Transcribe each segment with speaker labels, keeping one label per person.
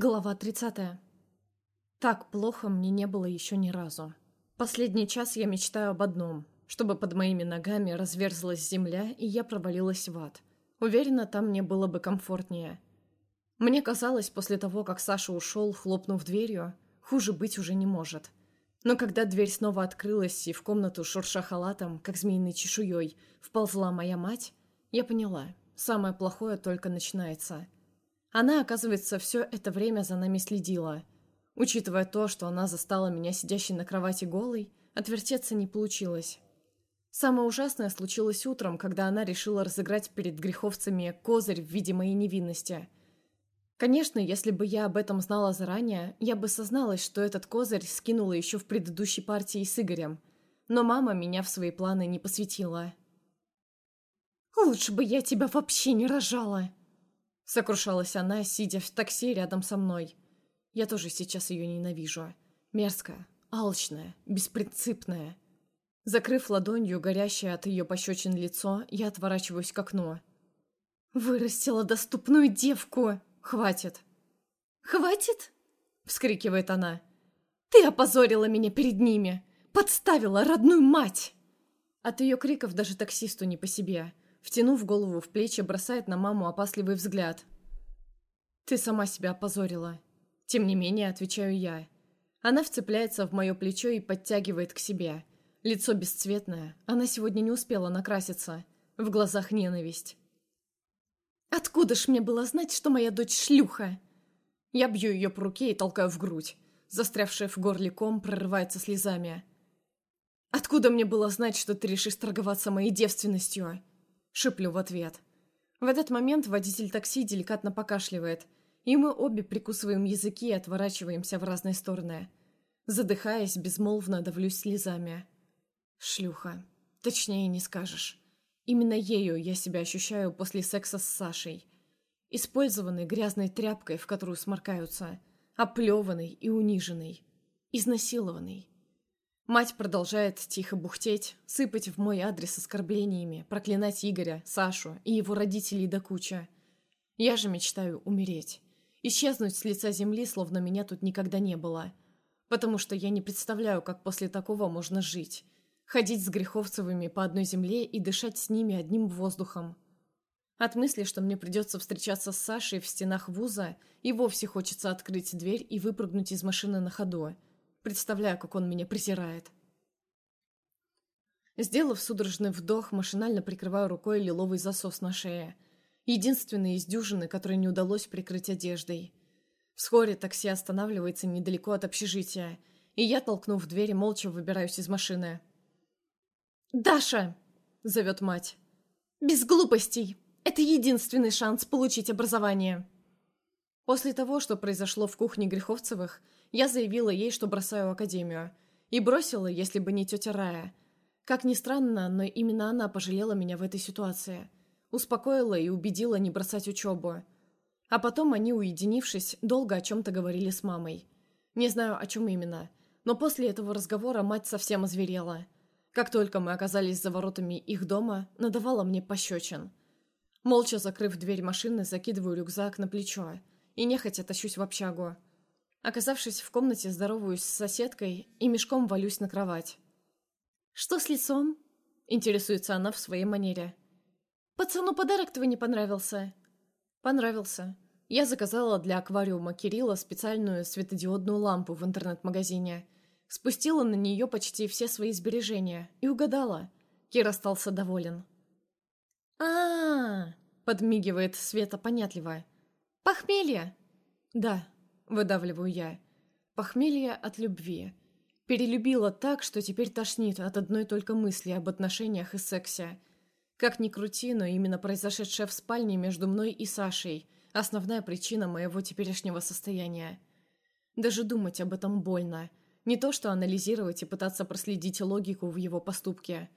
Speaker 1: Глава 30. Так плохо мне не было еще ни разу. Последний час я мечтаю об одном, чтобы под моими ногами разверзлась земля, и я провалилась в ад. Уверена, там мне было бы комфортнее. Мне казалось, после того, как Саша ушел, хлопнув дверью, хуже быть уже не может. Но когда дверь снова открылась, и в комнату, шурша халатом, как змеиной чешуей, вползла моя мать, я поняла, самое плохое только начинается — она, оказывается, все это время за нами следила. Учитывая то, что она застала меня сидящей на кровати голой, отвертеться не получилось. Самое ужасное случилось утром, когда она решила разыграть перед греховцами козырь в виде моей невинности. Конечно, если бы я об этом знала заранее, я бы созналась, что этот козырь скинула еще в предыдущей партии с Игорем. Но мама меня в свои планы не посвятила. «Лучше бы я тебя вообще не рожала!» Сокрушалась она, сидя в такси рядом со мной. Я тоже сейчас ее ненавижу. Мерзкая, алчная, беспринципная. Закрыв ладонью горящее от ее пощечин лицо, я отворачиваюсь к окну. «Вырастила доступную девку! Хватит!» «Хватит?» — вскрикивает она. «Ты опозорила меня перед ними! Подставила родную мать!» От ее криков даже таксисту не по себе — Втянув голову в плечи, бросает на маму опасливый взгляд. «Ты сама себя опозорила». Тем не менее, отвечаю я. Она вцепляется в мое плечо и подтягивает к себе. Лицо бесцветное. Она сегодня не успела накраситься. В глазах ненависть. «Откуда ж мне было знать, что моя дочь шлюха?» Я бью ее по руке и толкаю в грудь. Застрявшая в горле ком прорывается слезами. «Откуда мне было знать, что ты решишь торговаться моей девственностью?» Шиплю в ответ. В этот момент водитель такси деликатно покашливает, и мы обе прикусываем языки и отворачиваемся в разные стороны. Задыхаясь, безмолвно давлюсь слезами. Шлюха. Точнее не скажешь. Именно ею я себя ощущаю после секса с Сашей. Использованной грязной тряпкой, в которую сморкаются. Оплеванной и униженной. Изнасилованной. Мать продолжает тихо бухтеть, сыпать в мой адрес оскорблениями, проклинать Игоря, Сашу и его родителей до куча. Я же мечтаю умереть. Исчезнуть с лица земли, словно меня тут никогда не было. Потому что я не представляю, как после такого можно жить. Ходить с Греховцевыми по одной земле и дышать с ними одним воздухом. От мысли, что мне придется встречаться с Сашей в стенах вуза, и вовсе хочется открыть дверь и выпрыгнуть из машины на ходу – Представляю, как он меня презирает. Сделав судорожный вдох, машинально прикрываю рукой лиловый засос на шее. Единственный из дюжины, который не удалось прикрыть одеждой. Вскоре такси останавливается недалеко от общежития, и я, толкнув дверь, молча выбираюсь из машины. «Даша!» — зовет мать. «Без глупостей! Это единственный шанс получить образование!» После того, что произошло в кухне Греховцевых, я заявила ей, что бросаю академию. И бросила, если бы не тетя Рая. Как ни странно, но именно она пожалела меня в этой ситуации. Успокоила и убедила не бросать учебу. А потом они, уединившись, долго о чем-то говорили с мамой. Не знаю, о чем именно. Но после этого разговора мать совсем озверела. Как только мы оказались за воротами их дома, надавала мне пощечин. Молча закрыв дверь машины, закидываю рюкзак на плечо и нехотя тащусь в общагу. Оказавшись в комнате, здороваюсь с соседкой и мешком валюсь на кровать. «Что с лицом?» — интересуется она в своей манере. «Пацану подарок твой не понравился?» «Понравился. Я заказала для аквариума Кирилла специальную светодиодную лампу в интернет-магазине. Спустила на нее почти все свои сбережения и угадала. Кир остался доволен». «А-а-а!» — подмигивает Света понятливо. «Похмелье!» «Да», выдавливаю я. Похмелье от любви. Перелюбила так, что теперь тошнит от одной только мысли об отношениях и сексе. Как ни крути, но именно произошедшее в спальне между мной и Сашей – основная причина моего теперешнего состояния. Даже думать об этом больно. Не то, что анализировать и пытаться проследить логику в его поступке.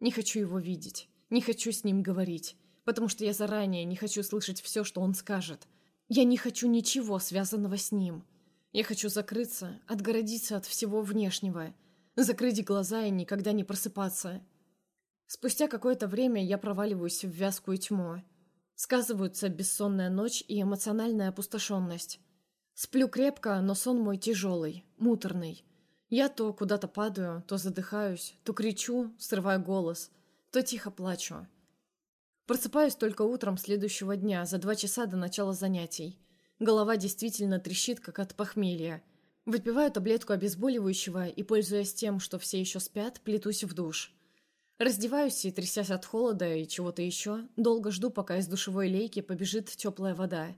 Speaker 1: Не хочу его видеть. Не хочу с ним говорить. Потому что я заранее не хочу слышать все, что он скажет – я не хочу ничего, связанного с ним. Я хочу закрыться, отгородиться от всего внешнего, закрыть глаза и никогда не просыпаться. Спустя какое-то время я проваливаюсь в вязкую тьму. Сказываются бессонная ночь и эмоциональная опустошенность. Сплю крепко, но сон мой тяжелый, муторный. Я то куда-то падаю, то задыхаюсь, то кричу, срывая голос, то тихо плачу. Просыпаюсь только утром следующего дня, за два часа до начала занятий. Голова действительно трещит, как от похмелья. Выпиваю таблетку обезболивающего и, пользуясь тем, что все еще спят, плетусь в душ. Раздеваюсь и, трясясь от холода и чего-то еще, долго жду, пока из душевой лейки побежит теплая вода.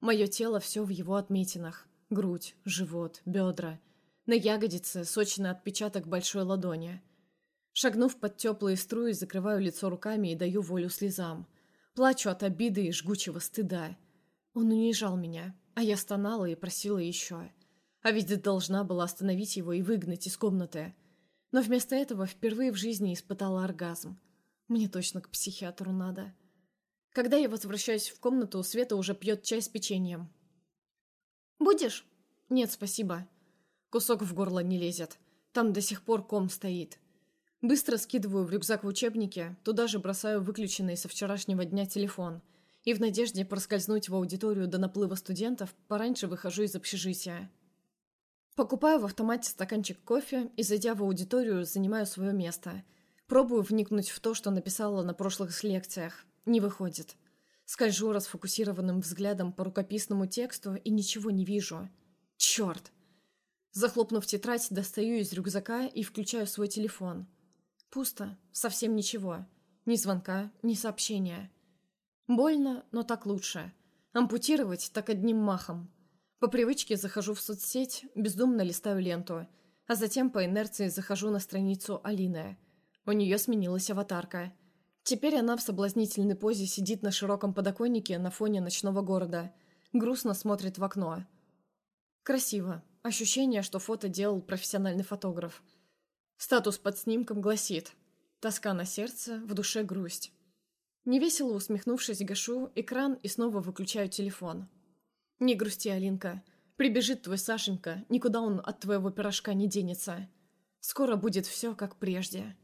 Speaker 1: Мое тело все в его отметинах. Грудь, живот, бедра. На ягодице сочный отпечаток большой ладони. Шагнув под теплые струи, закрываю лицо руками и даю волю слезам. Плачу от обиды и жгучего стыда. Он унижал меня, а я стонала и просила еще. А ведь должна была остановить его и выгнать из комнаты. Но вместо этого впервые в жизни испытала оргазм. Мне точно к психиатру надо. Когда я возвращаюсь в комнату, Света уже пьет чай с печеньем. «Будешь?» «Нет, спасибо». Кусок в горло не лезет. Там до сих пор ком стоит. Быстро скидываю в рюкзак в учебнике, туда же бросаю выключенный со вчерашнего дня телефон. И в надежде проскользнуть в аудиторию до наплыва студентов, пораньше выхожу из общежития. Покупаю в автомате стаканчик кофе и, зайдя в аудиторию, занимаю свое место. Пробую вникнуть в то, что написала на прошлых лекциях. Не выходит. Скольжу расфокусированным взглядом по рукописному тексту и ничего не вижу. Черт! Захлопнув тетрадь, достаю из рюкзака и включаю свой телефон. Пусто, совсем ничего. Ни звонка, ни сообщения. Больно, но так лучше. Ампутировать так одним махом. По привычке захожу в соцсеть, бездумно листаю ленту, а затем по инерции захожу на страницу Алины. У нее сменилась аватарка. Теперь она в соблазнительной позе сидит на широком подоконнике на фоне ночного города. Грустно смотрит в окно. Красиво. Ощущение, что фото делал профессиональный фотограф. Статус под снимком гласит «Тоска на сердце, в душе грусть». Невесело усмехнувшись, гашу экран и снова выключаю телефон. «Не грусти, Алинка. Прибежит твой Сашенька, никуда он от твоего пирожка не денется. Скоро будет все, как прежде».